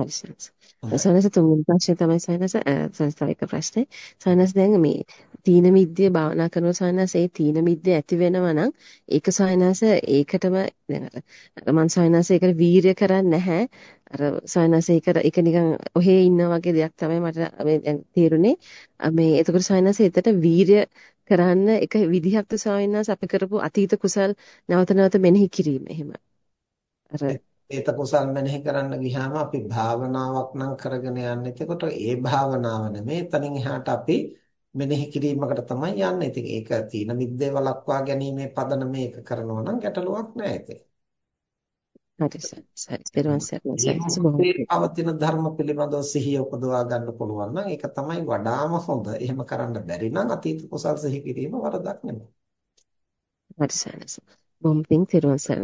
හරි සනස. සනස තුන්වෙනි ප්‍රශ්නේ තමයි තව එක ප්‍රශ්නේ. සනස දැන් මේ තීන මිද්දේ භාවනා කරන සනස ඒ තීන මිද්දේ ඇති වෙනවා නම් ඒක සනස ඒකටම දැන් අර මං සනස ඒකට වීරය කරන්නේ නැහැ. අර සනස ඒක ඒක නිකන් ඔහේ ඉන්නා වගේ දෙයක් තමයි මට මේ දැන් තේරුනේ. මේ එතකොට සනස එතට වීරය කරන්න එක විදිහක්ද සාවිනාස අපි කරපු අතීත කුසල් නැවත නැවත මෙනෙහි කිරීම එහෙම. අර ඒත කුසල් මෙනෙහි කරන්න ගියාම අපි භාවනාවක් නම් කරගෙන යන්නේ. එතකොට ඒ භාවනාව නෙමෙයි. එතනින් එහාට අපි මෙනෙහි කිරීමකට තමයි යන්නේ. ඉතින් ඒක තීන මිද්දේ වළක්වා ගැනීමේ පදන මේක කරනවා නම් ගැටලුවක් නෑ සර් පවතින ධර්ම පිළිබඳව සිහිය උපදවා ගන්න පුළුවන් නම් ඒක තමයි වඩාම හොඳ. එහෙම කරන්න බැරි නම් අතීත කුසල් සිහි කිරීම වරදක් නෙමෙයි. හරි සර්. Bombing පෙරවන් sir.